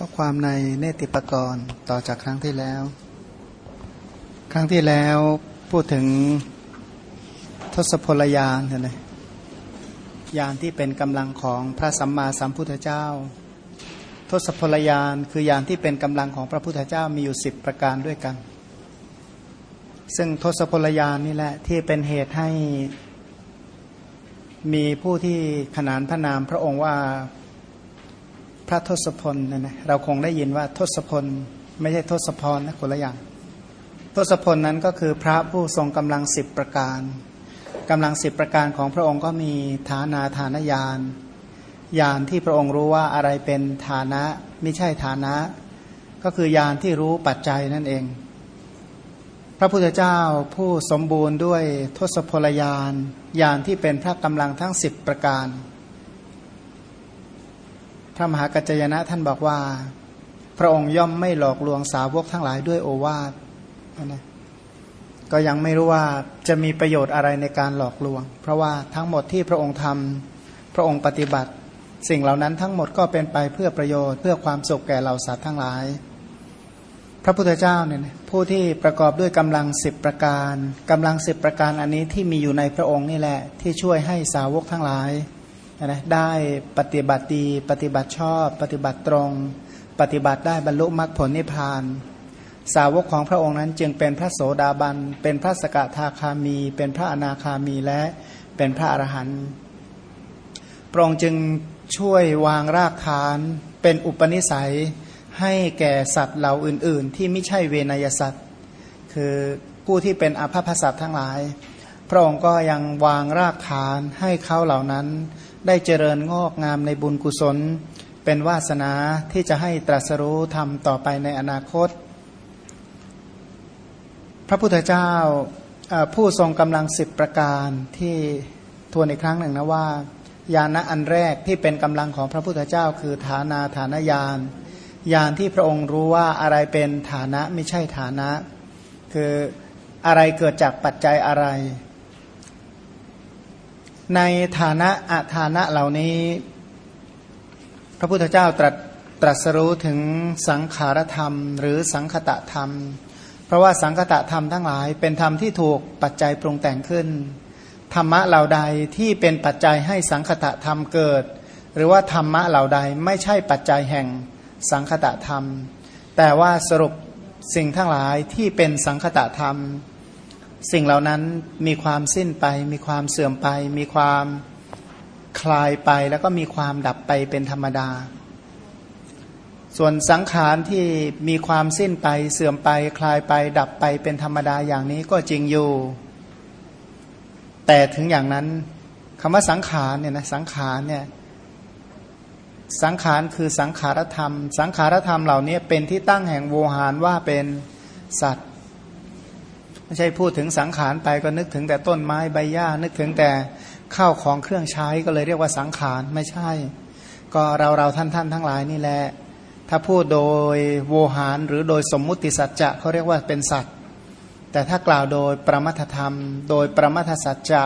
ก็ความในเนติปกรณ์ต่อจากครั้งที่แล้ว ครั้งที่แล้วพูดถึงทศพลยานนะยานที่เป็นกำลังของพระสัมมาสัมพุทธเจ้า ทศพลยานคือยานที่เป็นกำลังของพระพุทธเจ้ามีอยู่สิบประการด้วยกัน ซึ่งทศพลยานนี่แหละที่เป็นเหตุให้มีผู้ที่ขนานพระนามพระองค์ว่า พระทศพลเนะนะเราคงได้ยินว่าทศพล ไม่ใช่ทศพรนะคนละอย่าง ทศพลนั้นก็คือพระผู้ทรงกำลังสิบประการกำลังสิบประการของพระองค์ก็มีฐานาฐานญาณญาณที่พระองค์รู้ว่าอะไรเป็นฐานะไม่ใช่ฐานะ ก็คือญาณที่รู้ปัจจัยนั่นเอง พระพุทธเจ้าผู้สมบูรณ์ด้วยทศพลญาณญาณที่เป็นพระกำลังทั้งสิบประการ พระมหากัจจยนะท่านบอกว่า พระองค์ย่อมไม่หลอกลวงสาวกทั้งหลายด้วยโอวาทนะก็ยังไม่รู้ว่าจะมีประโยชน์อะไรในการหลอกลวง เพราะว่าทั้งหมดที่พระองค์ทำพระองค์ปฏิบัติ สิ่งเหล่านั้นทั้งหมดก็เป็นไปเพื่อประโยชน์เพื่อความสุขแก่เหล่าสัตว์ทั้งหลาย พระพุทธเจ้าเนี่ยผู้ที่ประกอบด้วยกำลังสิบประการกำลังสิบประการอันนี้ที่มีอยู่ในพระองค์นี่แหละ ที่ช่วยให้สาวกทั้งหลาย นะได้ปฏิบัติดีปฏิบัติชอบ ปฏิบัติตรง ปฏิบัติได้บรรลุมรรคผลนิพพาน สาวกของพระองค์นั้นจึงเป็นพระโสดาบัน เป็นพระสกทาคามี เป็นพระอนาคามีและเป็นพระอรหันต์พระองค์จึงช่วยวางรากฐานเป็นอุปนิสัยให้แก่สัตว์เหล่าอื่น ๆ ที่ไม่ใช่เวนยสัตว์ คือผู้ที่เป็นอภัพสัตว์ทั้งหลาย พระองค์ก็ยังวางรากฐานให้เขาเหล่านั้น ได้เจริญงอกงามในบุญกุศล เป็นวาสนาที่จะให้ตรัสรู้ทำต่อไปในอนาคต พระพุทธเจ้าผู้ทรงกำลังสิบประการที่ทวนอีกครั้งหนึ่งนะว่า ญาณอันแรกที่เป็นกำลังของพระพุทธเจ้า คือฐานาฐานญาณญาณที่พระองค์รู้ว่าอะไรเป็นฐานะไม่ใช่ฐานะ คืออะไรเกิดจากปัจจัยอะไร ในฐานะอาฐานะเหล่านี้ พระพุทธเจ้าตรัสตรัสรู้ถึงสังขารธรรม หรือสังคตะธรรม เพราะว่าสังคตะธรรมทั้งหลาย เป็นธรรมที่ถูกปัจจัยปรุงแต่งขึ้น ธรรมะเหล่าใดที่เป็นปัจจัยให้สังคตะธรรมเกิด หรือว่าธรรมะเหล่าใดไม่ใช่ปัจจัยแห่งสังคตะธรรม แต่ว่าสรุปสิ่งทั้งหลายที่เป็นสังคตะธรรม สิ่งเหล่านั้นมีความสิ้นไป มีความเสื่อมไป มีความคลายไปแล้วก็มีความดับไปเป็นธรรมดา ส่วนสังขารที่มีความสิ้นไปเสื่อมไป คลายไป ดับไปเป็นธรรมดาอย่างนี้ก็จริงอยู่ แต่ถึงอย่างนั้นคำว่าสังขารเนี่ยนะสังขารเนี่ยสังขารคือสังขารธรรม สังขารธรรมเหล่านี้เป็นที่ตั้งแห่งโวหารว่าเป็นสัตว ไม่ใช่พูดถึงสังขารไปก็นึกถึงแต่ต้นไม้ใบหญ้านึกถึงแต่ข้าวของเครื่องใช้ก็เลยเรียกว่าสังขารไม่ใช่ ก็เราเราท่านท่านทั้งหลายนี่แหละถ้าพูดโดยโวหารหรือโดยสมมุติสัจจะเขาเรียกว่าเป็นสัตว์ แต่ถ้ากล่าวโดยประมัทธรรม โดยประมัทสัจจะ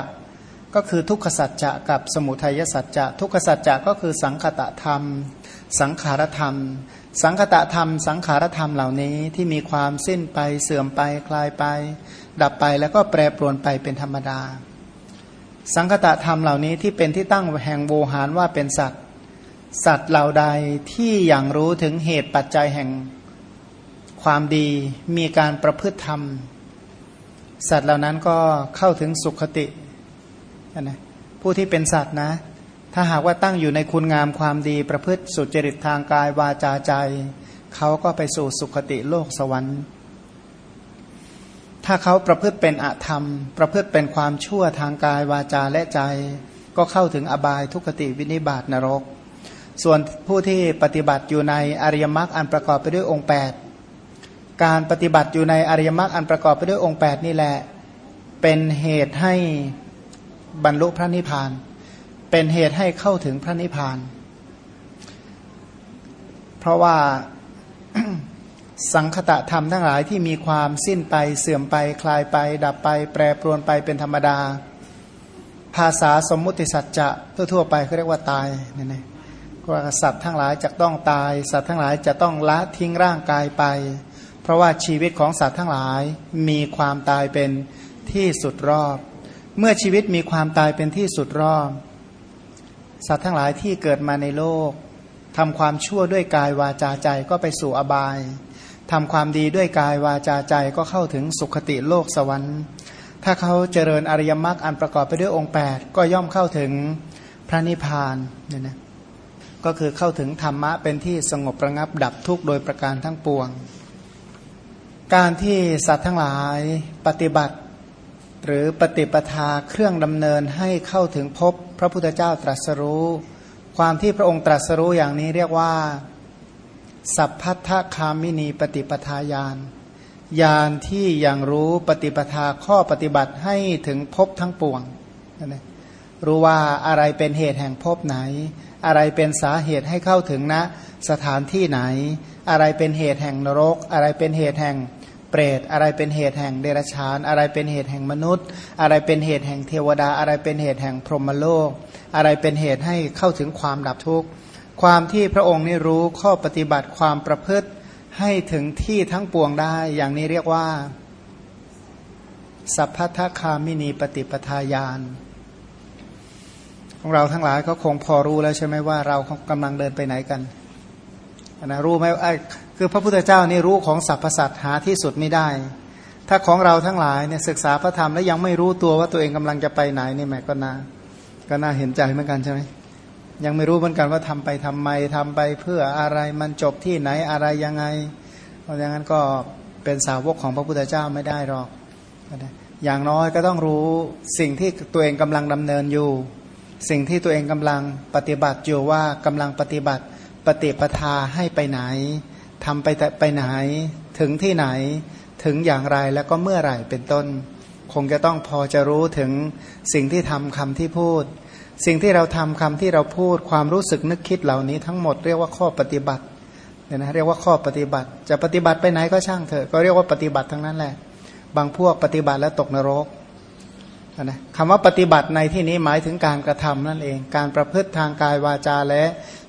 ก็คือทุกขสัจจะกับสมุทัยสัจจะทุกขสัจจะก็คือสังคตะธรรม สังขารธรรม สังคตะธรรม สังขารธรรมเหล่านี้ที่มีความสิ้นไปเสื่อมไปคลายไป ดับไปแล้วก็แปรปรวนไปเป็นธรรมดา สังคตะธรรมเหล่านี้ที่เป็นที่ตั้งแห่งโวหารว่าเป็นสัตว์ สัตว์เหล่าใดที่อย่างรู้ถึงเหตุปัจจัยแห่งความดีมีการประพฤติธรรม สัตว์เหล่านั้นก็เข้าถึงสุขตินะผู้ที่เป็นสัตว์นะ ถ้าหากว่าตั้งอยู่ในคุณงามความดีประพฤติสุจริตทางกายวาจาใจ เขาก็ไปสู่สุขติโลกสวรรค์ ถ้าเขาประพฤติเป็นอธรรม ประพฤติเป็นความชั่วทางกายวาจาและใจ ก็เข้าถึงอบายทุกติวินิบาตนรก ส่วนผู้ที่ปฏิบัติอยู่ในอริยมรรคอันประกอบไปด้วยองค์ 8 การปฏิบัติอยู่ในอริยมรรคอันประกอบไปด้วยองค์ 8 นี่แหละ เป็นเหตุให้บรรลุพระนิพพานเเป็นเหตุให้เข้าถึงพระนิพพาน เพราะว่าสังคตะธรรมทั้งหลายที่มีความสิ้นไปเสื่อมไปคลายไป ดับไป แปรปรวนไปเป็นธรรมดา ภาษาสมมุติสัจจะทั่วๆไปเขาเรียกว่าตายเนี่ยนะว่าสัตว์ทั้งหลายจะต้องตาย สัตว์ทั้งหลายจะต้องละทิ้งร่างกายไป เพราะว่าชีวิตของสัตว์ทั้งหลายมีความตายเป็นที่สุดรอบ เมื่อชีวิตมีความตายเป็นที่สุดรอบ สัตว์ทั้งหลายที่เกิดมาในโลกทำความชั่วด้วยกายวาจาใจก็ไปสู่อบายทำความดีด้วยกายวาจาใจก็เข้าถึงสุขติโลกสวรรค์ ถ้าเขาเจริญอริยมรรคอันประกอบไปด้วยองค์ 8 ก็ย่อมเข้าถึงพระนิพพานเนี่ยนะก็คือเข้าถึงธรรมะเป็นที่สงบระงับดับทุกข์โดยประการทั้งปวง การที่สัตว์ทั้งหลายปฏิบัติ หรือปฏิปทาเครื่องดำเนินให้เข้าถึงพบพระพุทธเจ้าตรัสรู้ ความที่พระองค์ตรัสรู้อย่างนี้เรียกว่า สัพพัทธคามินีปฏิปทายานยานที่ยังรู้ปฏิปทาข้อปฏิบัติให้ถึงพบทั้งปวงนะรู้ว่าอะไรเป็นเหตุแห่งพบไหน อะไรเป็นสาเหตุให้เข้าถึงณนะสถานที่ไหน อะไรเป็นเหตุแห่งนรก อะไรเป็นเหตุแห่ง เปรตอะไรเป็นเหตุแห่งเดรัจฉาน อะไรเป็นเหตุแห่งมนุษย์ อะไรเป็นเหตุแห่งเทวดา อะไรเป็นเหตุแห่งพรหมโลก อะไรเป็นเหตุให้เข้าถึงความดับทุกข์ความที่พระองค์นี่รู้ข้อปฏิบัติความประพฤติให้ถึงที่ทั้งปวงได้ อย่างนี้เรียกว่า สัพพทคามินีปฏิปทายานของเราทั้งหลายก็คงพอรู้แล้วใช่ไหมว่าเรากำลังเดินไปไหนกันนะรู้ไหมไอ้ คือพระพุทธเจ้านี่รู้ของสรรพสัตว์หาที่สุดไม่ได้ ถ้าของเราทั้งหลายเนี่ยศึกษาพระธรรมแล้วยังไม่รู้ตัวว่าตัวเองกำลังจะไปไหนนี่แม่ก็น่าก็น่าเห็นใจเหมือนกันใช่ไหมยังไม่รู้เหมือนกันว่าทำไปทำไมทำไปเพื่ออะไรมันจบที่ไหนอะไรยังไงเพราะอย่างนั้นก็เป็นสาวกของพระพุทธเจ้าไม่ได้หรอก อย่างน้อยก็ต้องรู้สิ่งที่ตัวเองกำลังดำเนินอยู่ สิ่งที่ตัวเองกำลังปฏิบัติอยู่ว่ากำลังปฏิบัติปฏิปทาให้ไปไหน ทำไปไปไหน ถึงที่ไหน ถึงอย่างไรแล้วก็เมื่อไหร่เป็นต้น คงจะต้องพอจะรู้ถึงสิ่งที่ทำคำที่พูด สิ่งที่เราทำคำที่เราพูด ความรู้สึกนึกคิดเหล่านี้ทั้งหมดเรียกว่าข้อปฏิบัติเนี่ยนะเรียกว่าข้อปฏิบัติ จะปฏิบัติไปไหนก็ช่างเถอะก็เรียกว่าปฏิบัติทั้งนั้นแหละ บางพวกปฏิบัติแล้วตกนรกนะคำว่าปฏิบัติในที่นี้หมายถึงการกระทำนั่นเอง การประพฤติทางกายวาจาและ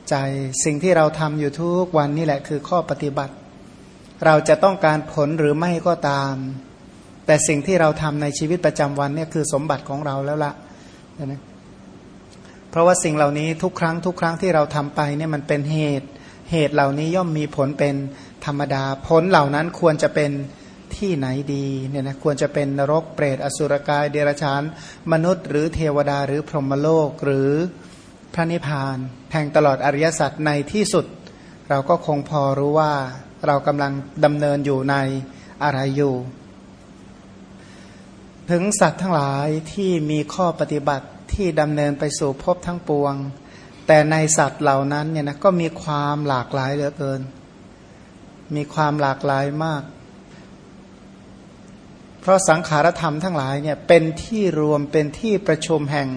ใจสิ่งที่เราทำอยู่ทุกวันนี่แหละคือข้อปฏิบัติ เราจะต้องการผลหรือไม่ก็ตาม แต่สิ่งที่เราทำในชีวิตประจำวันเนี่ยคือสมบัติของเราแล้วละนะเพราะว่าสิ่งเหล่านี้ทุกครั้งทุกครั้งที่เราทำไปเนี่ยมันเป็นเหตุ เหตุเหล่านี้ย่อมมีผลเป็นธรรมดา ผลเหล่านั้นควรจะเป็นที่ไหนดีเนี่ยนะควรจะเป็นนรกเปรตอสุรกายเดรัจฉาน มนุษย์ หรือเทวดาหรือพรหมโลกหรือ พระนิพพานแห่งตลอดอริยสัจในที่สุด เราก็คงพอรู้ว่าเรากำลังดำเนินอยู่ในอะไรอยู่ ถึงสัตว์ทั้งหลายที่มีข้อปฏิบัติที่ดำเนินไปสู่ภพทั้งปวง แต่ในสัตว์เหล่านั้นเนี่ยนะก็มีความหลากหลายเหลือเกิน มีความหลากหลายมาก เพราะสังขารธรรมทั้งหลายเนี่ยเป็นที่รวมเป็นที่ประชุมแห่ง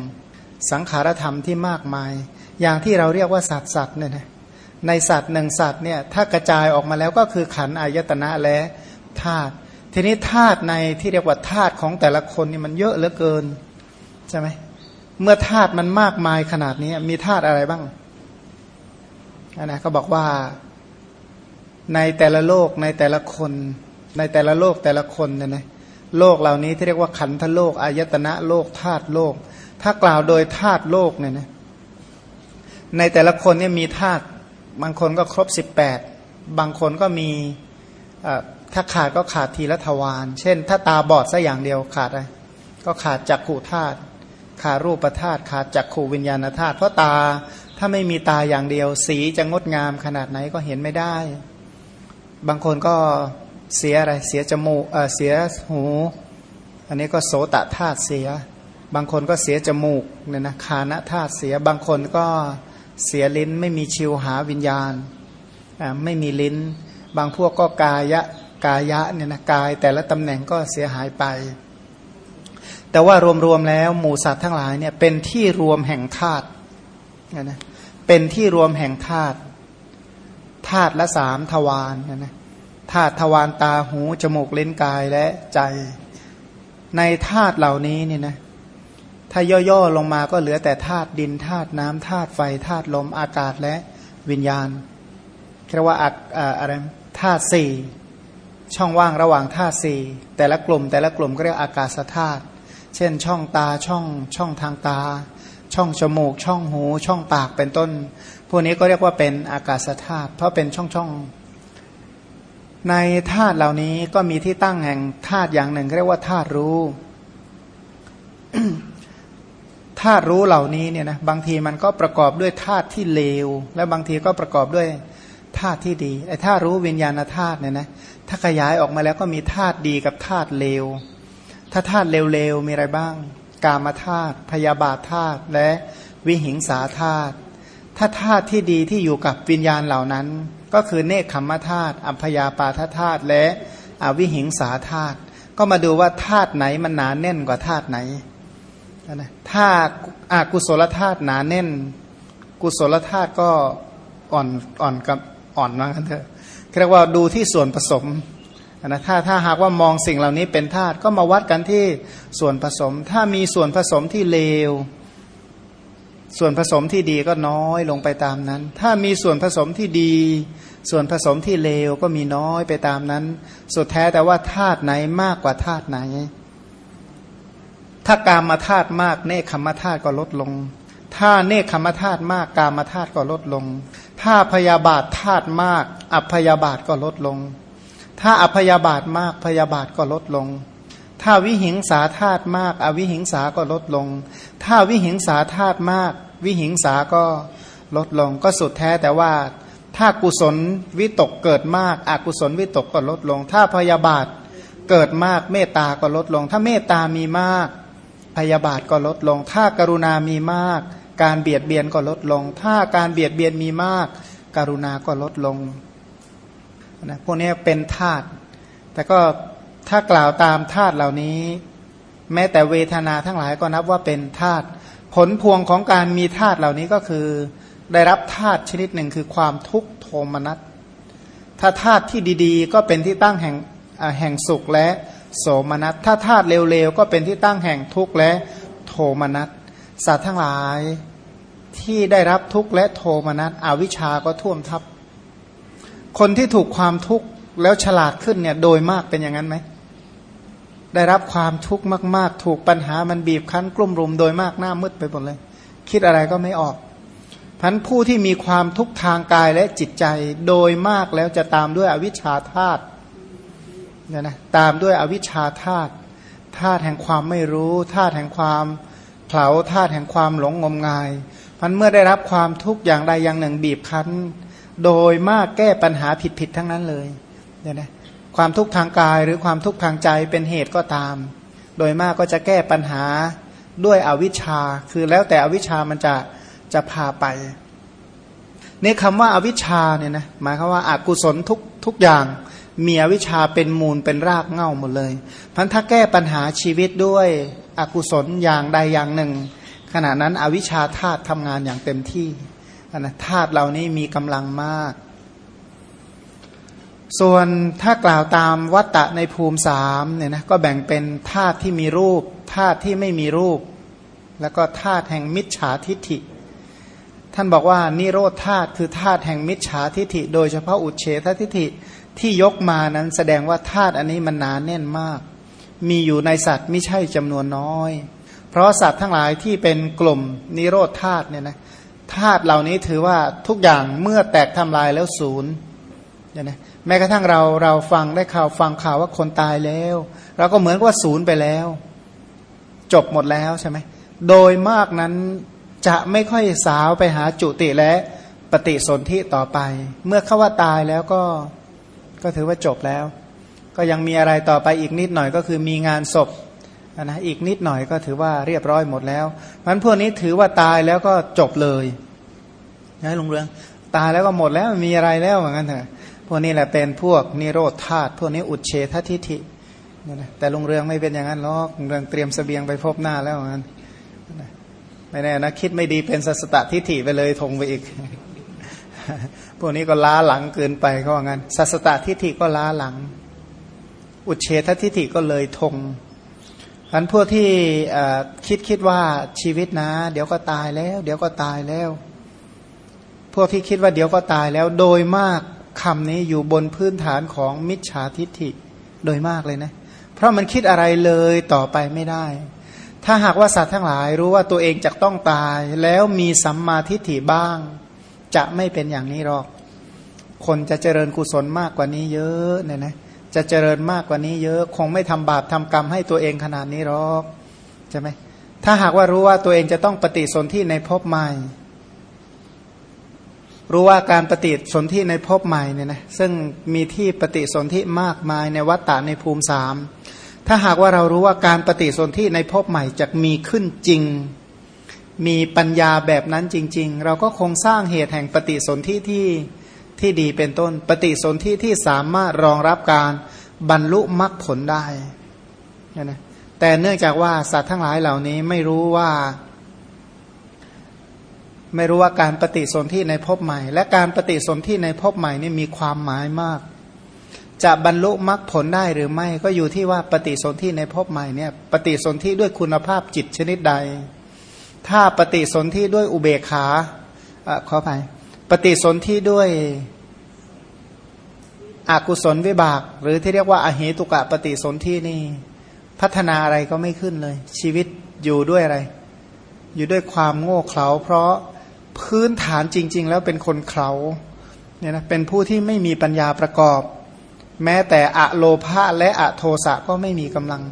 สังขารธรรมที่มากมาย อย่างที่เราเรียกว่าสัตว์สัตว์เนี่ยนะในสัตว์หนึ่งสัตว์เนี่ยถ้ากระจายออกมาแล้วก็คือขันอายตนะและธาตุทีนี้ธาตุในที่เรียกว่าธาตุของแต่ละคนนี่มันเยอะเหลือเกินใช่ไหมเมื่อธาตุมันมากมายขนาดนี้มีธาตุอะไรบ้างนะเขาบอกว่าในแต่ละโลกในแต่ละคน ในแต่ละโลกแต่ละคนเนี่ยนะโลกเหล่านี้ที่เรียกว่าขันธโลกอายตนะโลกธาตุโลก ถ้ากล่าวโดยธาตุโลกเนี่ยนะในแต่ละคนเนี่ยมีธาตุบางคนก็ครบสิบแปดบางคนก็มีถ้าขาดก็ขาดทีละทวารเช่น ถ้าตาบอดสัอย่างเดียวขาดอะไรก็ขาดจักขู่ธาตุขาดรูปธาตุขาดจักขู่วิญญาณธาตุเพราะตาถ้าไม่มีตาอย่างเดียว สีจะงดงามขนาดไหนก็เห็นไม่ได้ บางคนก็เสียอะไรเสียจมูกเเสียหู อันนี้ก็โสตธาตุเสีย บางคนก็เสียจมูกเนี่ยนะคานะธาตุเสียบางคนก็เสียลิ้นไม่มีชิวหาวิญญาณอ่าไม่มีลิ้น บางพวกก็กายะกายะเนี่ยนะกายแต่ละตำแหน่งก็เสียหายไป แต่ว่ารวมๆแล้วหมูสัตว์ทั้งหลายเนี่ยเป็นที่รวมแห่งธาตุนะเป็นที่รวมแห่งธาตุธาตุละสามทวารนะนะธาตุทวารตาหูจมูกเล่นกายและใจ ในธาตุเหล่านี้เนี่ยนะ ถ้าย่อๆลงมาก็เหลือแต่ธาตุดินธาตุน้ำธาตุไฟธาตุลมอากาศและวิญญาณเรียกว่าอะไรธาตุสี่ช่องว่างระหว่างธาตุสี่แต่ละกลุ่ม แต่ละกลุ่มก็เรียกอากาศธาตุเช่น ช่องตาช่องช่องทางตา ช่องจมูก ช่องหู ช่องปากเป็นต้น พวกนี้ก็เรียกว่าเป็นอากาศธาตุเพราะเป็นช่องช่องในธาตุเหล่านี้ก็มีที่ตั้งแห่งธาตุอย่างหนึ่งเรียกว่าธาตุรู้ ธาตุรู้เหล่านี้เนี่ยนะบางทีมันก็ประกอบด้วยธาตุที่เลว และบางทีก็ประกอบด้วยธาตุที่ดีไอ้ธาตุรู้วิญญาณธาตุเนี่ยนะถ้าขยายออกมาแล้วก็มีธาตุดีกับธาตุเลว ถ้าธาตุเลวๆมีอะไรบ้าง กามธาตุพยาบาทธาตุและวิหิงสาธาตุถ้าธาตุที่ดีที่อยู่กับวิญญาณเหล่านั้น ก็คือเนคขมธาตุอัพยาปาทธาตุและอวิหิงสาธาตุก็มาดูว่าธาตุไหนมันหนาแน่นกว่าธาตุไหน นะถ้าอากุศลธาตุหนาแน่น กุศลธาตุก็อ่อนอ่อนกับอ่อนมากันเถอะเรียกว่าดูที่ส่วนผสมนะถ้าถ้าหากว่ามองสิ่งเหล่านี้เป็นธาตุก็มาวัดกันที่ส่วนผสม ถ้ามีส่วนผสมที่เลว ส่วนผสมที่ดีก็น้อยลงไปตามนั้น ถ้ามีส่วนผสมที่ดี ส่วนผสมที่เลวก็มีน้อยไปตามนั้น สุดแท้แต่ว่าธาตุไหนมากกว่าธาตุไหน ถ้ากามมาธาตุมากเนคขมธาตุก็ลดลง ถ้าเนคขมธาตุมากกามาธาตุก็ลดลง ถ้าพยาบาทธาตุมาก อัพยาบาทก็ลดลง ถ้าอัพยาบาทมากพยาบาทก็ลดลง ถ้าวิหิงสาธาตุมาก อวิหิงสาก็ลดลง ถ้าวิหิงสาธาตุมาก วิหิงสาก็ลดลง ก็สุดแท้แต่ว่า ถ้ากุศลวิตกเกิดมาก อกุศลวิตกก็ลดลง ถ้าพยาบาทเกิดมากเมตตาก็ลดลง ถ้าเมตตามีมาก พยาบาทก็ลดลง ถ้ากรุณามีมาก การเบียดเบียนก็ลดลง ถ้าการเบียดเบียนมีมากการุณาก็ลดลงนะพวกนี้เป็นธาตุแต่ก็ถ้ากล่าวตามธาตุเหล่านี้ แม้แต่เวทนาทั้งหลายก็นับว่าเป็นธาตุผลพวงของการมีธาตุเหล่านี้ก็คือ ได้รับธาตุชนิดหนึ่งคือความทุกข์โทมนัสถ้าธาตุที่ดีๆ ก็เป็นที่ตั้งแห่งแห่งสุขและ โสมนัสถ้าธาตุเลวๆก็เป็นที่ตั้งแห่งทุกข์และโทมนัสสัตว์ทั้งหลายที่ได้รับทุกข์และโทมนัสอวิชาก็ท่วมทับ คนที่ถูกความทุกข์แล้วฉลาดขึ้นเนี่ยโดยมากเป็นอย่างนั้นไหมได้รับความทุกข์มาก ๆ ถูกปัญหามันบีบคั้นกลุ่มรุมโดยมากหน้ามืดไปหมดเลย คิดอะไรก็ไม่ออกพันผู้ที่มีความทุกข์ทางกายและจิตใจโดยมากแล้วจะตามด้วยอวิชชาธาตุ เนี่ยนะตามด้วยอวิชชาธาตุธาตุแห่งความไม่รู้ธาตุแห่งความเผาธาตุแห่งความหลงงมงายพันเมื่อได้รับความทุกข์อย่างใดอย่างหนึ่งบีบคั้น โดยมากแก้ปัญหาผิดๆทั้งนั้นเลยเนี่ยนะความทุกข์ทางกายหรือความทุกข์ทางใจเป็นเหตุก็ตาม โดยมากก็จะแก้ปัญหาด้วยอวิชชา คือแล้วแต่อวิชชามันจะจะพาไปนี่คำว่าอาวิชชาเนี่ยนะหมายความว่าอากุศลทุกทุกอย่าง มีอวิชชาเป็นมูลเป็นรากเง่าหมดเลยพันถ้าแก้ปัญหาชีวิตด้วยอกุศลอย่างใดอย่างหนึ่ง ขณะนั้นอวิชชาธาตุทำงานอย่างเต็มที่นะธาตุเหล่านี้มีกำลังมาก ส่วนถ้ากล่าวตามวัตตะในภูมิสามเนี่ยนะก็แบ่งเป็นธาตุที่มีรูปธาตุที่ไม่มีรูป แล้วก็ธาตุแห่งมิจฉาทิฐิท่านบอกว่านิโรธธาตุคือธาตุแห่งมิจฉาทิฐิ โดยเฉพาะอุเฉททิฐิ ที่ยกมานั้นแสดงว่าธาตุอันนี้มันหนานแน่นมาก มีอยู่ในสัตว์ไม่ใช่จำนวนน้อย เพราะสัตว์ทั้งหลายที่เป็นกลุ่มนิโรธธาตุเนี่ยนะธาตุเหล่านี้ถือว่าทุกอย่างเมื่อแตกทำลายแล้วศูนย์เนี่ยนะแม้กระทั่งเราเราฟังได้ข่าวฟังข่าวว่าคนตายแล้วเราก็เหมือนว่าศูนย์ไปแล้ว จบหมดแล้วใช่ไหมโดยมากนั้นจะไม่ค่อยสาวไปหาจุติและปฏิสนธิต่อไป เมื่อเขาว่าตายแล้วก็ ก็ถือว่าจบแล้ว ก็ยังมีอะไรต่อไปอีกนิดหน่อยก็คือมีงานศพนะอีกนิดหน่อยก็ถือว่าเรียบร้อยหมดแล้วมันพวกนี้ถือว่าตายแล้วก็จบเลยนะลุงเรืองตายแล้วก็หมดแล้วมีอะไรแล้วเหมือนกันเถอะพวกนี้แหละเป็นพวกนิโรธธาตุพวกนี้อุดเฉททิฐิแต่ลุงเรืองไม่เป็นอย่างนั้นหรอกลุงเรืองเตรียมสเสบียงไปพบหน้าแล้วเหมือนกันไม่แน่นะคิดไม่ดีเป็นสัสตทิฐิไปเลยทงไปอีก พวกนี้ก็ล้าหลังเกินไปเขาว่างั้นสัสตทิฐิก็ล้าหลัง อุเฉททิฏฐิก็เลยทงอันพวกที่คิดคิดว่าชีวิตนะ เดี๋ยวก็ตายแล้ว เดี๋ยวก็ตายแล้ว พวกที่คิดว่าเดี๋ยวก็ตายแล้ว โดยมากคำนี้อยู่บนพื้นฐานของมิจฉาทิฏฐิโดยมากเลยนะ เพราะมันคิดอะไรเลยต่อไปไม่ได้ ถ้าหากว่าสัตว์ทั้งหลายรู้ว่าตัวเองจะต้องตาย แล้วมีสัมมาทิฏฐิบ้าง จะไม่เป็นอย่างนี้หรอก คนจะเจริญกุศลมากกว่านี้เยอะเนี่ยนะจะเจริญมากกว่านี้เยอะ คงไม่ทำบาปทำกรรมให้ตัวเองขนาดนี้หรอกใช่ไหมถ้าหากว่ารู้ว่าตัวเองจะต้องปฏิสนธิในภพใหม่ รู้ว่าการปฏิสนธิในภพใหม่เนี่ยนะซึ่งมีที่ปฏิสนธิมากมายในวัฏฏะในภูมิสามถ้าหากว่าเรารู้ว่าการปฏิสนธิในภพใหม่จะมีขึ้นจริง มีปัญญาแบบนั้นจริง ๆ เราก็คงสร้างเหตุแห่งปฏิสนธิที่ที่ดีเป็นต้น ปฏิสนธิที่สามารถรองรับการบรรลุมรรคผลได้นะแต่เนื่องจากว่าสัตว์ทั้งหลายเหล่านี้ไม่รู้ว่า ไม่รู้ว่าการปฏิสนธิในภพใหม่ และการปฏิสนธิในภพใหม่นี่มีความหมายมาก จะบรรลุมรรคผลได้หรือไม่ ก็อยู่ที่ว่าปฏิสนธิในภพใหม่เนี่ย ปฏิสนธิด้วยคุณภาพจิตชนิดใด ถ้าปฏิสนธิด้วยอุเบกขาขอไปปฏิสนธิด้วยอกุศลวิบาก หรือที่เรียกว่าอเหตุกะปฏิสนธินี่ พัฒนาอะไรก็ไม่ขึ้นเลย ชีวิตอยู่ด้วยอะไร อยู่ด้วยความโง่เขลา เพราะพื้นฐานจริง ๆ แล้วเป็นคนเขลาเนี่ยนะเป็นผู้ที่ไม่มีปัญญาประกอบ แม้แต่อะโลภะและอะโทสะก็ไม่มีกำลัง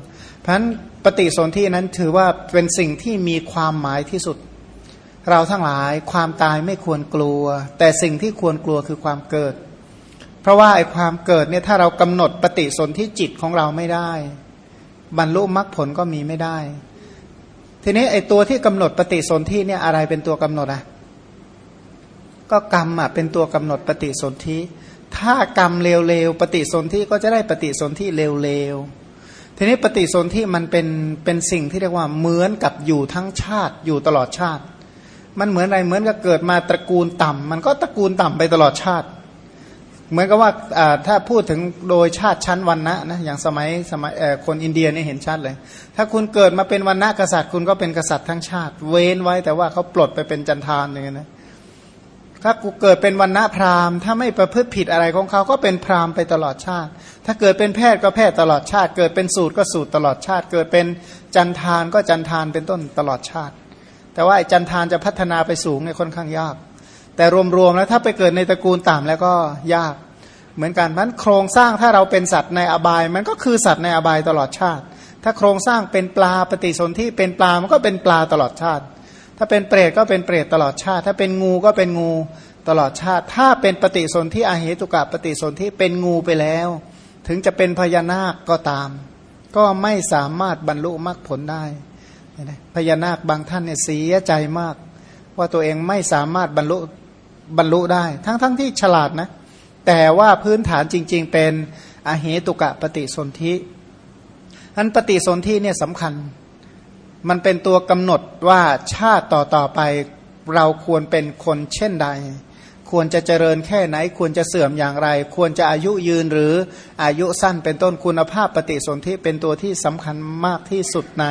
เพราะฉะนั้น ปฏิสนธินั้นถือว่าเป็นสิ่งที่มีความหมายที่สุด เราทั้งหลายความตายไม่ควรกลัว แต่สิ่งที่ควรกลัวคือความเกิด เพราะว่าไอ้ความเกิดเนี่ยถ้าเรากำหนดปฏิสนธิจิตของเราไม่ได้ บรรลุมรรคผลก็มีไม่ได้ ทีนี้ไอ้ตัวที่กำหนดปฏิสนธิเนี่ยอะไรเป็นตัวกำหนดอะก็กรรมอะเป็นตัวกำหนดปฏิสนธิถ้ากรรมเร็วๆปฏิสนธิก็จะได้ปฏิสนธิเร็วๆ ทีนี้ปฏิสนธิมันเป็นเป็นสิ่งที่เรียกว่าเหมือนกับอยู่ทั้งชาติอยู่ตลอดชาติ มันเหมือนอะไรเหมือนกับเกิดมาตระกูลต่ำมันก็ตระกูลต่ำไปตลอดชาติ เหมือนกับว่าถ้าพูดถึงโดยชาติชั้นวันนะนะอย่างสมัยสมัยคนอินเดียนี่เห็นชัดเลย ถ้าคุณเกิดมาเป็นวันนะกษัตริย์ คุณก็เป็นกษัตริย์ทั้งชาติ เว้นไว้แต่ว่าเขาปลดไปเป็นจันทานอย่างนี้นะ ถ้ากูเกิดเป็นวันณะพราหมณ์ถ้าไม่ประพฤติผิดอะไรของเขาก็เป็นพราหมณ์ไปตลอดชาติ ถ้าเกิดเป็นแพทย์ก็แพทย์ตลอดชาติ เกิดเป็นสูตรก็สูตรตลอดชาติ เกิดเป็นจันทานก็จันทานเป็นต้นตลอดชาติ แต่ว่าจันทานจะพัฒนาไปสูงเนี่ยค่อนข้างยาก แต่รวมๆแล้วถ้าไปเกิดในตระกูลต่ำแล้วก็ยาก เหมือนกันมันโครงสร้างถ้าเราเป็นสัตว์ในอบาย มันก็คือสัตว์ในอบายตลอดชาติ ถ้าโครงสร้างเป็นปลาปฏิสนธิเป็นปลามันก็เป็นปลาตลอดชาติ ถ้าเป็นเปรตก็เป็นเปรตตลอดชาติ ถ้าเป็นงูก็เป็นงูตลอดชาติ ถ้าเป็นปฏิสนธิอาเหตุกะปฏิสนธิเป็นงูไปแล้ว ถึงจะเป็นพญานาคก็ตาม ก็ไม่สามารถบรรลุมรรคผลได้พญานาคบางท่านเนี่ยเสียใจมาก ว่าตัวเองไม่สามารถบรรลุบรรลุได้ ทั้งๆทที่ฉลาดนะ แต่ว่าพื้นฐานจริง ๆ เป็นอาเหตุกะปฏิสนธิอันปฏิสนธิเนี่ยสำคัญ มันเป็นตัวกำหนดว่าชาติต่อต่อไป เราควรเป็นคนเช่นใด ควรจะเจริญแค่ไหน ควรจะเสื่อมอย่างไร ควรจะอายุยืนหรืออายุสั้นเป็นต้นคุณภาพปฏิสนธิเป็นตัวที่สำคัญมากที่สุดใน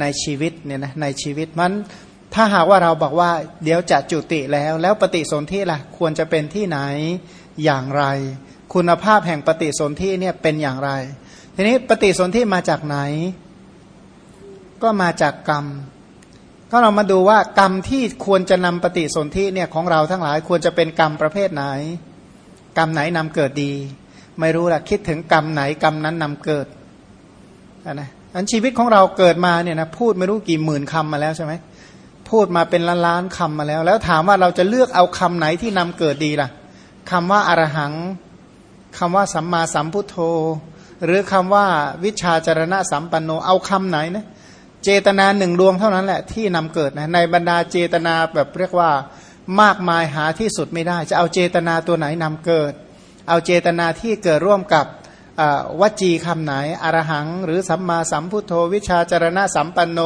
ในชีวิตเนี่ยนะในชีวิตมันถ้าหากว่าเราบอกว่า เดี๋ยวจะจุติแล้ว แล้วปฏิสนธิล่ะควรจะเป็นที่ไหนอย่างไร คุณภาพแห่งปฏิสนธิเนี่ยเป็นอย่างไร ทีนี้ปฏิสนธิมาจากไหน ก็มาจากกรรม ก็เรามาดูว่ากรรมที่ควรจะนำปฏิสนธิเนี่ยของเราทั้งหลายควรจะเป็นกรรมประเภทไหน กรรมไหนนำเกิดดี ไม่รู้ละคิดถึงกรรมไหนกรรมนั้นนำเกิดนะอันชีวิตของเราเกิดมาเนี่ยนะพูดไม่รู้กี่หมื่นคำมาแล้วใช่ไหมพูดมาเป็นล้านล้านคำมาแล้ว แล้วถามว่าเราจะเลือกเอาคำไหนที่นำเกิดดีล่ะคำว่าอารหังคำว่าสัมมาสัมพุทโธ หรือคำว่าวิชาจารณะสัมปันโนเอาคำไหนนะ เจตนาหนึ่งดวงเท่านั้นแหละที่นำเกิดนะในบรรดาเจตนาแบบเรียกว่ามากมายหาที่สุดไม่ได้ จะเอาเจตนาตัวไหนนำเกิด เอาเจตนาที่เกิดร่วมกับวจีคำไหนอรหัง หรือสัมมาสัมพุทโธวิชาจารณะสัมปันโน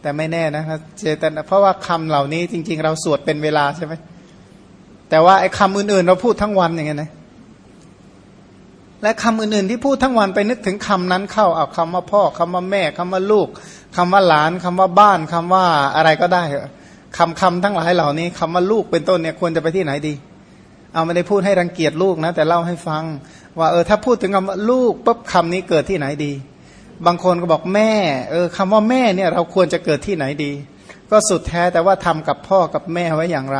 แต่ไม่แน่นะครับเจตนาเพราะว่าคำเหล่านี้จริง ๆ เราสวดเป็นเวลาใช่ไหมแต่ว่าไอ้คำอื่นๆ เราพูดทั้งวันอย่างเงี้ยนะและคำอื่นๆที่พูดทั้งวันไปนึกถึงคำนั้นเข้าเอาคำว่าพ่อคำว่าแม่คำว่าลูก คำว่าหลานคำว่าบ้านคำว่าอะไรก็ได้คำคำทั้งหลายเหล่านี้คำว่าลูกเป็นต้นเนี่ยควรจะไปที่ไหนดี เอาไม่ได้พูดให้รังเกียจลูกนะ แต่เล่าให้ฟัง ว่าเออถ้าพูดถึงคำว่าลูกปุ๊บคำนี้เกิดที่ไหนดี บางคนก็บอกแม่ เออคำว่าแม่เนี่ยเราควรจะเกิดที่ไหนดี ก็สุดแท้แต่ว่าทำกับพ่อกับแม่ไว้อย่างไร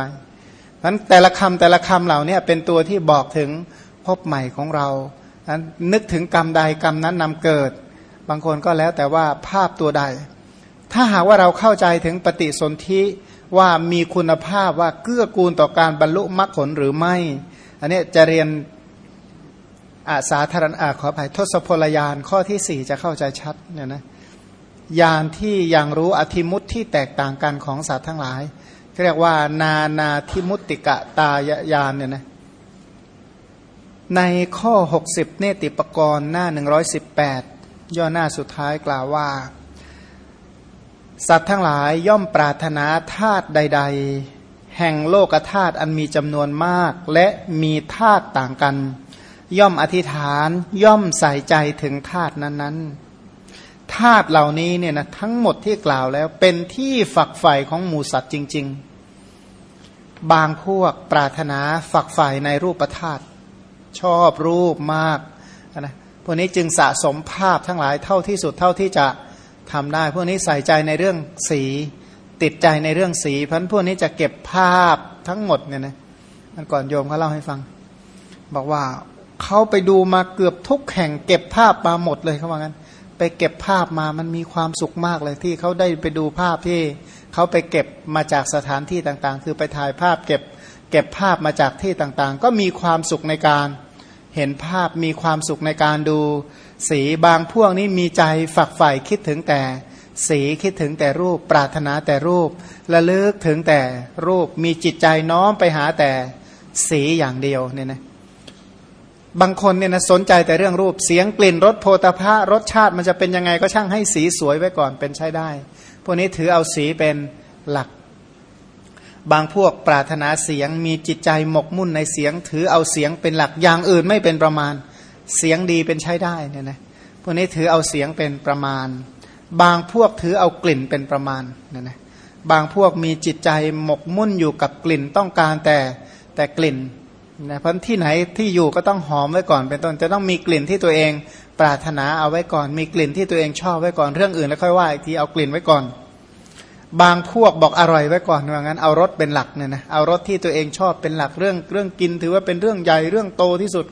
นั้นแต่ละคำแต่ละคำเหล่านี้เป็นตัวที่บอกถึงพบใหม่ของเรานั้นนึกถึงกรรมใดกรรมนั้นนำเกิด บางคนก็แล้วแต่ว่าภาพตัวใด ถ้าหากว่าเราเข้าใจถึงปฏิสนธิว่ามีคุณภาพว่าเกื้อกูลต่อการบรรลุมรรคผลหรือไม่ อันนี้จะเรียนอาสาธารณอาขออภัยทศพลยานข้อที่สี่จะเข้าใจชัดเนี่ยนะยานที่ยังรู้อธิมุตที่แตกต่างกันของสัตว์ทั้งหลายเรียกว่านานาทิมุตติกะตายานเนี่ยนะในข้อ 60 เนติปกรณ์หน้า 118 ย่อหน้าสุดท้ายกล่าวว่า สัตว์ทั้งหลายย่อมปรารถนาธาตุใด ๆ แห่งโลกธาตุอันมีจำนวนมาก และมีธาตุต่างกัน ย่อมอธิษฐานย่อมใส่ใจถึงธาตุนั้นๆธาตุเหล่านี้เนี่ยนะทั้งหมดที่กล่าวแล้วเป็นที่ฝักใฝ่ของหมูสัตว์จริง ๆ บางพวกปรารถนาฝักใฝ่ในรูปธาตุชอบรูปมากนะ พวกนี้จึงสะสมภาพทั้งหลายเท่าที่สุดเท่าที่จะทำได้ พวกนี้ใส่ใจในเรื่องสี ติดใจในเรื่องสีพราะพวกนี้จะเก็บภาพทั้งหมดเนี่ยนะมันก่อนโยมเขาเล่าให้ฟัง บอกว่าเขาไปดูมาเกือบทุกแห่งเก็บภาพมาหมดเลยเขาว่างั้น ไปเก็บภาพมามันมีความสุขมากเลยที่เขาได้ไปดูภาพที่เขาไปเก็บมาจากสถานที่ต่างๆ คือไปถ่ายภาพเก็บ เก็บภาพมาจากที่ต่างๆ ก็มีความสุขในการ เห็นภาพมีความสุขในการดู สีบางพวกนี้มีใจฝักใฝ่คิดถึงแต่ สีคิดถึงแต่รูปปรารถนาแต่รูประลึกถึงแต่รูปมีจิตใจน้อมไปหาแต่สีอย่างเดียวเนี่ยนะบางคนเนี่ยนะสนใจแต่เรื่องรูปเสียงกลิ่นรสโพธาภะรสชาติมันจะเป็นยังไงก็ช่างให้สีสวยไว้ก่อนเป็นใช้ได้ พวกนี้ถือเอาสีเป็นหลัก บางพวกปรารถนาเสียงมีจิตใจหมกมุ่นในเสียง ถือเอาเสียงเป็นหลักอย่างอื่นไม่เป็นประมาณ เสียงดีเป็นใช้ได้เนี่ยนะพวกนี้ถือเอาเสียงเป็นประมาณ บางพวกถือเอากลิ่นเป็นประมาณเนี่ยนะบางพวกมีจิตใจหมกมุ่นอยู่กับกลิ่นต้องการแต่แต่กลิ่นนะเพราะที่ไหนที่อยู่ก็ต้องหอมไว้ก่อน เป็นต้นจะต้องมีกลิ่นที่ตัวเองปรารถนาเอาไว้ก่อน มีกลิ่นที่ตัวเองชอบไว้ก่อนเรื่องอื่นแล้วค่อยว่าอีกทีเอากลิ่นไว้ก่อน บางพวกบอกอร่อยไว้ก่อนว่างั้นเอารสเป็นหลักเนี่ยนะเอารสที่ตัวเองชอบเป็นหลักเรื่องเรื่องกิน ถือว่าเป็นเรื่องใหญ่เรื่องโตที่สุด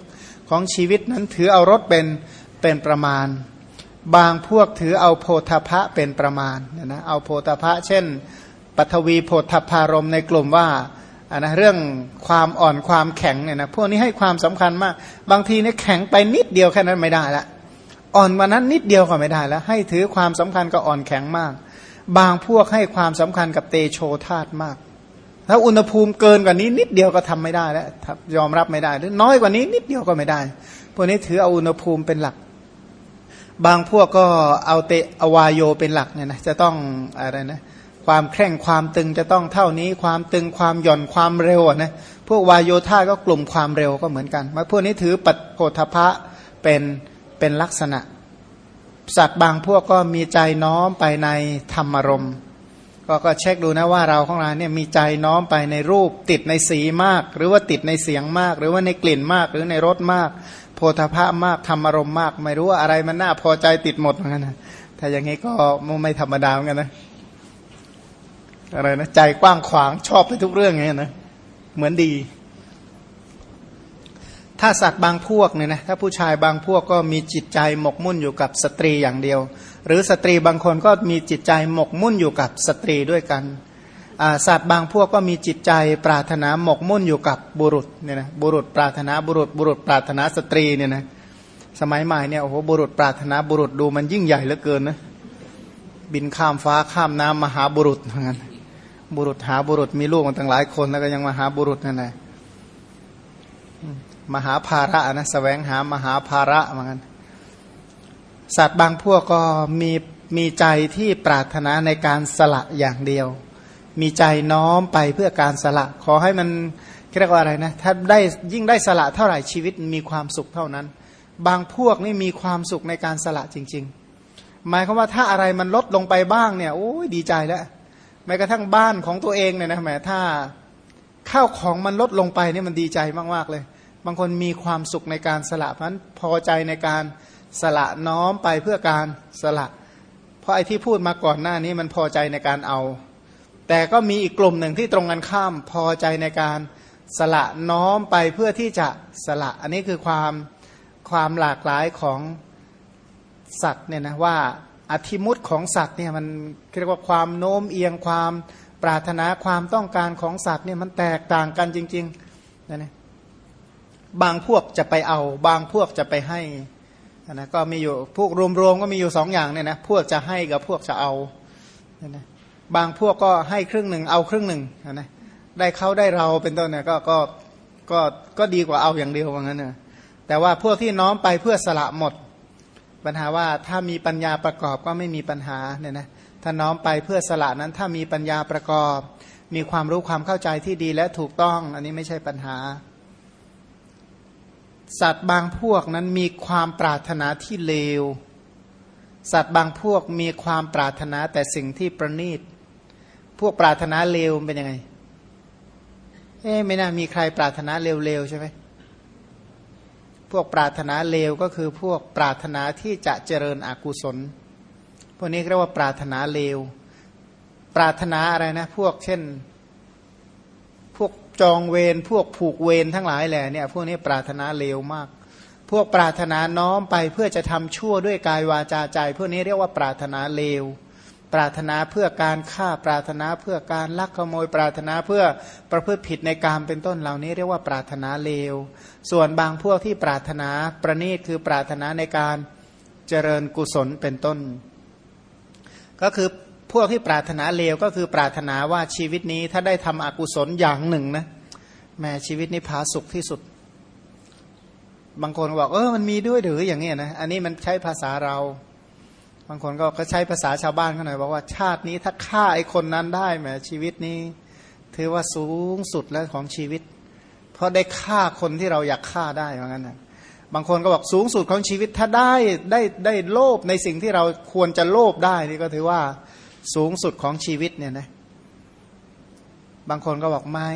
ของชีวิตนั้นถือเอารสเป็นเป็นประมาณ บางพวกถือเอาโพธพะเป็นประมาณเนี่ยนะเอาโพธพะ เช่นปัทวีโพธพารมในกลุ่มว่าอันนะเรื่องความอ่อนความแข็งเนี่ยนะพวกนี้ให้ความสำคัญมาก บางทีเนี่ยแข็งไปนิดเดียวแค่นั้นไม่ได้ละอ่อนวันนั้นนิดเดียวก็ไม่ได้แล้วให้ถือความสำคัญก็อ่อนแข็งมาก บางพวกให้ความสำคัญกับเตโชธาตมาก ถ้าอุณหภูมิเกินกว่านี้นิดเดียวก็ทำไม่ได้แล้วยอมรับไม่ได้ หรือน้อยกว่านี้นิดเดียวก็ไม่ได้ พวกนี้ถือเอาอุณหภูมิเป็นหลัก บางพวกก็เอาเตอวายโยเป็นหลักเนี่ยนะจะต้องอะไรนะความแข็งความตึงจะต้องเท่านี้ ความตึงความหย่อนความเร็วนะพวกวายโยธาก็กลุ่มความเร็วก็เหมือนกันมาพวกนี้ถือปัจโพธพะเป็นเป็นลักษณะ สัตว์บางพวกก็มีใจน้อมไปในธรรมรมก็ก็เช็คดูนะว่าเราของเราเนี่ยมีใจน้อมไปในรูปติดในสีมาก หรือว่าติดในเสียงมาก หรือว่าในกลิ่นมากหรือในรสมาก โพธาภะมากธรรมรมมาก ไม่รู้ว่าอะไรมันน่าพอใจติดหมดเหมือนกันนะถ้าอย่างนี้ก็ไม่ธรรมดาเหมือนกันนะอะไรนะใจกว้างขวางชอบไปทุกเรื่องไงนะเหมือนดี ถ้าสัตว์บางพวกเนี่ยนะถ้าผู้ชายบางพวกก็มีจิตใจหมกมุ่นอยู่กับสตรีอย่างเดียว หรือสตรีบางคนก็มีจิตใจหมกมุ่นอยู่กับสตรีด้วยกันสัตว์บางพวกก็มีจิตใจปรารถนาหมกมุ่นอยู่กับบุรุษเนี่ยนะบุรุษปรารถนาบุรุษ บุรุษปรารถนาสตรีเนี่ยนะสมัยใหม่เนี่ยโอ้โหบุรุษปรารถนาบุรุษดูมันยิ่งใหญ่เหลือเกินนะบินข้ามฟ้าข้ามน้ำมาหาบุรุษเหมือนกันบุรุษหาบุรุษมีลูกมันตั้งหลายคนแล้วก็ยังมาหาบุรุษนั่นแหละ มหาภาระนะสแสวงหามหาภาระเหมือนกันสัตว์บางพวกก็มีมีใจที่ปรารถนาในการสละอย่างเดียว มีใจน้อมไปเพื่อการสละ ขอให้มันเรียกว่าอะไรนะถ้าได้ยิ่งได้สละเท่าไหร่ชีวิตมีความสุขเท่านั้น บางพวกนี่มีความสุขในการสละจริง ๆ หมายความว่าถ้าอะไรมันลดลงไปบ้างเนี่ยโอ้ยดีใจแล้วแม้กระทั่งบ้านของตัวเองเนี่ยนะแหมถ้าข้าวของมันลดลงไปเนี่ยมันดีใจมากๆเลย บางคนมีความสุขในการสละเพราะนั้นพอใจในการสละน้อมไปเพื่อการสละ เพราะไอ้ที่พูดมาก่อนหน้านี้มันพอใจในการเอา แต่ก็มีอีกกลุ่มหนึ่งที่ตรงกันข้ามพอใจในการสละน้อมไปเพื่อที่จะสละ อันนี้คือความความหลากหลายของสัตว์เนี่ยนะว่าอธิมุตของสัตว์เนี่ยมันเรียกว่าความโน้มเอียงความปรารถนาความต้องการของสัตว์เนี่ยมันแตกต่างกันจริงๆนะนะ บางพวกจะไปเอา บางพวกจะไปให้นะก็มีอยู่พวกรวมๆก็มีอยู่สองอย่างเนี่ยนะพวกจะให้กับพวกจะเอานะบางพวกก็ให้ครึ่งหนึ่งเอาครึ่งหนึ่งนะได้เขาได้เราเป็นต้นเนี่ยก็ก็ก็ก็ดีกว่าเอาอย่างเดียวว่างั้นเนะแต่ว่าพวกที่น้อมไปเพื่อสละหมด ปัญหาว่าถ้ามีปัญญาประกอบก็ไม่มีปัญหาเนี่ยนะถ้าน้อมไปเพื่อสละนั้นถ้ามีปัญญาประกอบ มีความรู้ความเข้าใจที่ดีและถูกต้อง อันนี้ไม่ใช่ปัญหา สัตว์บางพวกนั้นมีความปรารถนาที่เลว สัตว์บางพวกมีความปรารถนาแต่สิ่งที่ประณีต พวกปรารถนาเลวเป็นยังไง เอ๊ไม่น่ามีใครปรารถนาเลวๆใช่ไหมพวกปรารถนาเลวก็คือพวกปรารถนาที่จะเจริญอกุศล พวกนี้เรียกว่าปรารถนาเลว ปรารถนาอะไรนะ พวกเช่น จองเวรพวกผูกเวรทั้งหลายแหละเนี่ยพวกนี้ปรารถนาเลวมาก พวกปรารถนาน้อมไปเพื่อจะทำชั่วด้วยกายวาจาใจ พวกนี้เรียกว่าปรารถนาเลว ปรารถนาเพื่อการฆ่าปรารถนาเพื่อการลักขโมย ปรารถนาเพื่อประพฤติผิดในการเป็นต้นเหล่านี้เรียกว่าปรารถนาเลว ส่วนบางพวกที่ปรารถนาประณีตคือปรารถนาในการเจริญกุศลเป็นต้น ก็คือ พวกที่ปรารถนาเลวก็คือปรารถนาว่าชีวิตนี้ถ้าได้ทำอกุศลอย่างหนึ่งนะแม้ชีวิตนี้ผาสุกที่สุด บางคนบอกเออมันมีด้วยหรืออย่างนี้นะอันนี้มันใช้ภาษาเรา บางคนก็ใช้ภาษาชาวบ้านเขาหน่อยบอกว่าชาตินี้ถ้าฆ่าไอ้คนนั้นได้แหมชีวิตนี้ ถือว่าสูงสุดแล้วของชีวิต เพราะได้ฆ่าคนที่เราอยากฆ่าได้เหมือนกันนะบางคนก็บอกสูงสุดของชีวิตถ้าได้ได้ได้โลภในสิ่งที่เราควรจะโลภได้นี่ก็ถือว่า สูงสุดของชีวิตเนี่ยนะบางคนก็บอกไม่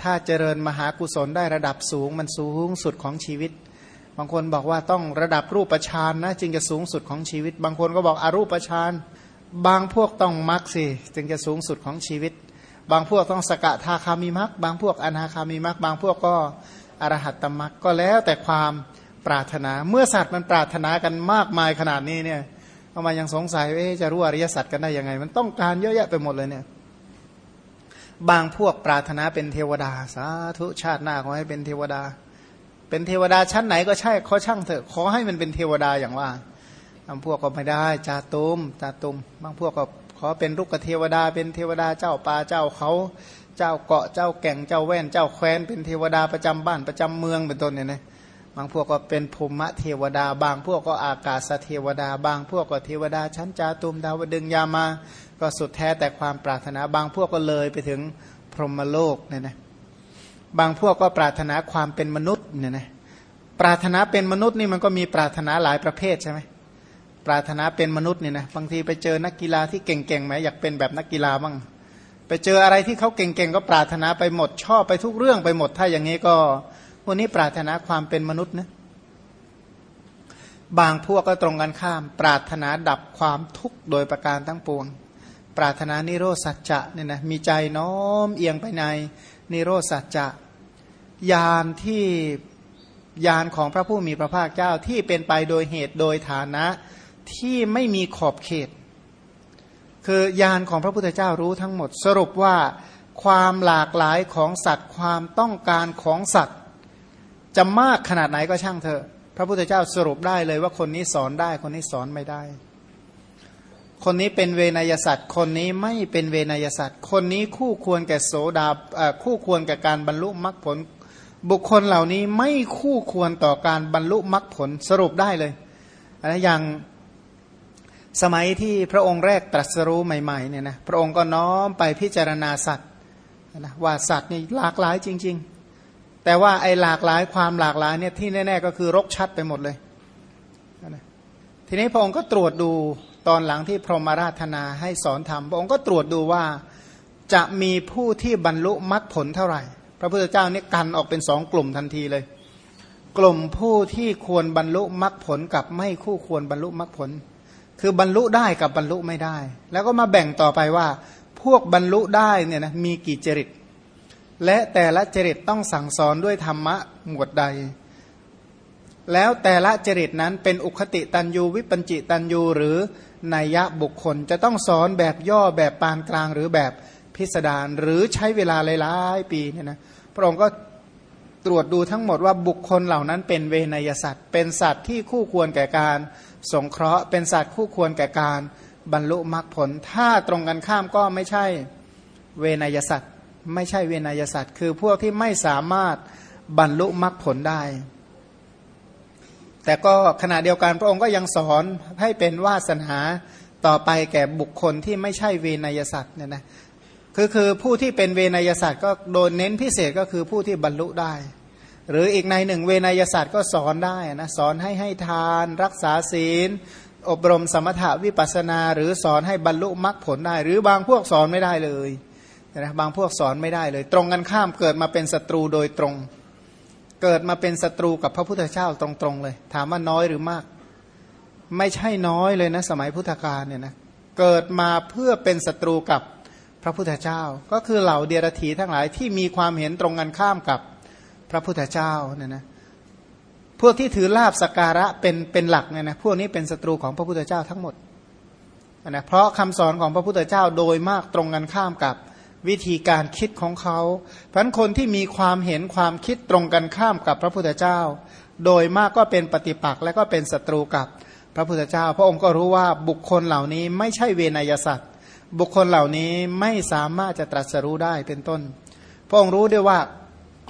ถ้าเจริญมหากุศลได้ระดับสูงมันสูงสุดของชีวิต บางคนบอกว่าต้องระดับรูปฌานนะจึงจะสูงสุดของชีวิต บางคนก็บอกอรูปฌานบางพวกต้องมรรคสิจึงจะสูงสุดของชีวิต บางพวกต้องสกทาคามีมรรคบางพวกอนาคามีมรรคบางพวกก็อรหัตตมรรคก็แล้วแต่ความปรารถนา เมื่อสัตว์มันปรารถนากันมากมายขนาดนี้เนี่ย ทำไมยังสงสัยว่าจะรู้อริยสัจกันได้ยังไง มันต้องการเยอะแยะไปหมดเลยเนี่ยบางพวกปรารถนาเป็นเทวดา สาธุชาติหน้าขอให้เป็นเทวดา เป็นเทวดาชั้นไหนก็ใช่ขอช่างเถอะขอให้มันเป็นเทวดาอย่างว่าบางพวกก็ไม่ได้จาตุมจาตุมบางพวกก็ขอเป็นลูกเทวดา เป็นเทวดาเจ้าป่าเจ้าเขาเจ้าเกาะเจ้าแก่งเจ้าแว่นเจ้าแคว้นเป็นเทวดาประจำบ้านประจำเมืองเป็นต้นเนี่ยนะ บางพวกก็เป็นภูมิเทวดา บางพวกก็อากาศเทวดา บางพวกก็เทวดา ชั้นจาตุมดาวดึงยามา ก็สุดแท้แต่ความปรารถนา บางพวกก็เลยไปถึงพรหมโลกเนี่ยนะบางพวกก็ปรารถนาความเป็นมนุษย์เนี่ยนะปรารถนาเป็นมนุษย์นี่มันก็มีปรารถนาหลายประเภทใช่ไหมปรารถนาเป็นมนุษย์เนี่ยนะบางทีไปเจอนักกีฬาที่เก่งๆไหมอยากเป็นแบบนักกีฬาบ้างไปเจออะไรที่เขาเก่งๆก็ปรารถนาไปหมดชอบไปทุกเรื่องไปหมดถ้าอย่างนี้ก็ วันนี้ปรารถนาความเป็นมนุษย์นะบางพวกก็ตรงกันข้าม ปรารถนาดับความทุกข์โดยประการทั้งปวง ปรารถนานิโรธสัจจะเนี่ยนะมีใจน้อมเอียงไปในนิโรธสัจจะยานที่ญาณของพระผู้มีพระภาคเจ้าที่เป็นไปโดยเหตุโดยฐานะที่ไม่มีขอบเขต คือญาณของพระพุทธเจ้ารู้ทั้งหมดสรุปว่าความหลากหลายของสัตว์ความต้องการของสัตว์ จะมากขนาดไหนก็ช่างเถอะ พระพุทธเจ้าสรุปได้เลยว่าคนนี้สอนได้คนนี้สอนไม่ได้ คนนี้เป็นเวนยสัตว์คนนี้ไม่เป็นเวนยสัตว์คนนี้คู่ควรแก่โสดาคู่ควรแก่การบรรลุมรรคผล บุคคลเหล่านี้ไม่คู่ควรต่อการบรรลุมรรคผลสรุปได้เลยนะอย่างสมัยที่พระองค์แรกตรัสรู้ใหม่ๆเนี่ยนะพระองค์ก็น้อมไปพิจารณาสัตว์นะว่าสัตว์นี่หลากหลายจริง ๆ แต่ว่าไอ้หลากหลายความหลากหลายเนี่ยที่แน่ ๆ ก็คือรกชัดไปหมดเลย ทีนี้พระองค์ก็ตรวจดูตอนหลังที่พรหมราธนาให้สอนธรรมพระองค์ก็ตรวจดูว่าจะมีผู้ที่บรรลุมรรคผลเท่าไหร่ พระพุทธเจ้านี่กันออกเป็นสองกลุ่มทันทีเลย กลุ่มผู้ที่ควรบรรลุมรรคผลกับไม่คู่ควรบรรลุมรรคผล คือบรรลุได้กับบรรลุไม่ได้ แล้วก็มาแบ่งต่อไปว่า พวกบรรลุได้เนี่ยนะมีกี่จริต และแต่ละจริตต้องสั่งสอนด้วยธรรมะหมวดใด แล้วแต่ละจริตนั้นเป็นอุคติตันยูวิปัญจิตันยูหรือนัยยะบุคคลจะต้องสอนแบบย่อแบบปานกลางหรือแบบพิสดารหรือใช้เวลาหลายๆปีเนี่ยนะพระองค์ก็ตรวจดูทั้งหมดว่าบุคคลเหล่านั้นเป็นเวนยสัตว์ เป็นสัตว์ที่คู่ควรแก่การสงเคราะห์ เป็นสัตว์คู่ควรแก่การบรรลุมรรคผล ถ้าตรงกันข้ามก็ไม่ใช่เวนยสัตว์ ไม่ใช่เวนยสัตว์ คือพวกที่ไม่สามารถบรรลุมรรคผลได้ แต่ก็ขณะเดียวกันพระองค์ก็ยังสอนให้เป็นวาสนาต่อไปแก่บุคคลที่ไม่ใช่เวนยสัตว์เนี่ยนะคือคือผู้ที่เป็นเวนยศาสตร์ก็โดนเน้นพิเศษก็คือผู้ที่บรรลุได้ หรืออีกในหนึ่งเวนยศาสตร์ก็สอนได้นะสอนให้ให้ทานรักษาศีล อบรมสมถะวิปัสนา หรือสอนให้บรรลุมรรคผลได้ หรือบางพวกสอนไม่ได้เลย นะบางพวกสอนไม่ได้เลย ตรงกันข้ามเกิดมาเป็นศัตรูโดยตรง เกิดมาเป็นศัตรูกับพระพุทธเจ้าตรงๆเลย ถามว่าน้อยหรือมาก ไม่ใช่น้อยเลยนะ สมัยพุทธกาลเนี่ยนะเกิดมาเพื่อเป็นศัตรูกับพระพุทธเจ้า ก็คือเหล่าเดียรถีทั้งหลายที่มีความเห็นตรงกันข้ามกับพระพุทธเจ้าเนี่ยนะพวกที่ถือลาบสการะเป็นเป็นหลักเนี่ยนะพวกนี้เป็นศัตรูของพระพุทธเจ้าทั้งหมดนะเพราะคำสอนของพระพุทธเจ้าโดยมากตรงกันข้ามกับ วิธีการคิดของเขาเพราะคนที่มีความเห็นความคิดตรงกันข้ามกับพระพุทธเจ้า โดยมากก็เป็นปฏิปักษ์และก็เป็นศัตรูกับพระพุทธเจ้า พระองค์ก็รู้ว่าบุคคลเหล่านี้ไม่ใช่เวนยสัตว์บุคคลเหล่านี้ไม่สามารถจะตรัสรู้ได้เป็นต้น พระองค์รู้ด้วยว่า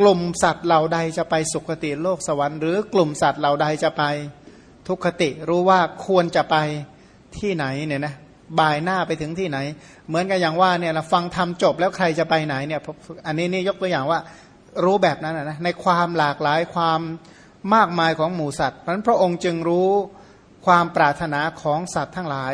กลุ่มสัตว์เหล่าใดจะไปสุคติโลกสวรรค์หรือกลุ่มสัตว์เหล่าใดจะไปทุกขติรู้ว่าควรจะไปที่ไหนเนี่ยนะ บ่ายหน้าไปถึงที่ไหน เหมือนกับอย่างว่าเนี่ยเราฟังทำจบแล้วใครจะไปไหนเนี่ยอันนี้นี่ยกตัวอย่างว่ารู้แบบนั้นนะในความหลากหลายความมากมายของหมูสัตว์เพราะนั้นพระองค์จึงรู้ความปรารถนาของสัตว์ทั้งหลาย